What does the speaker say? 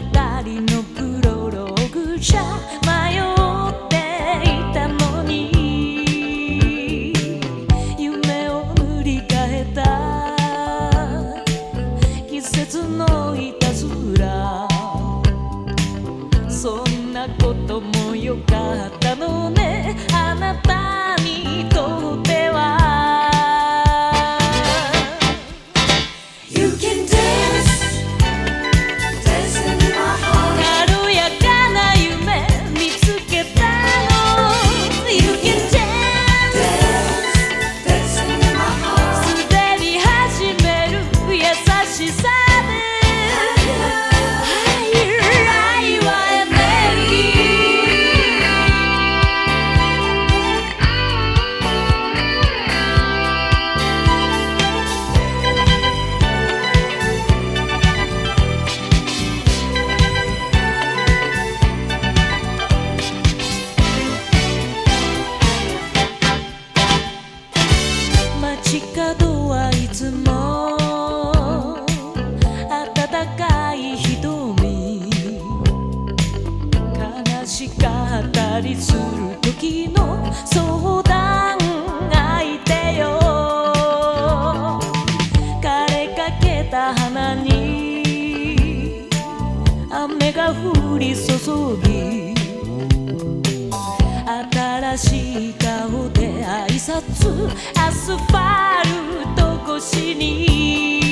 りのプロローグじゃ迷っていたのに。夢を塗り替えた。季節のいたずら。そんなこともよかったのね。角はいつも温かい瞳悲しかったりする時の相談相手よ。枯れかけた花に雨が降り注ぎしい顔で挨拶。アスファルト越しに。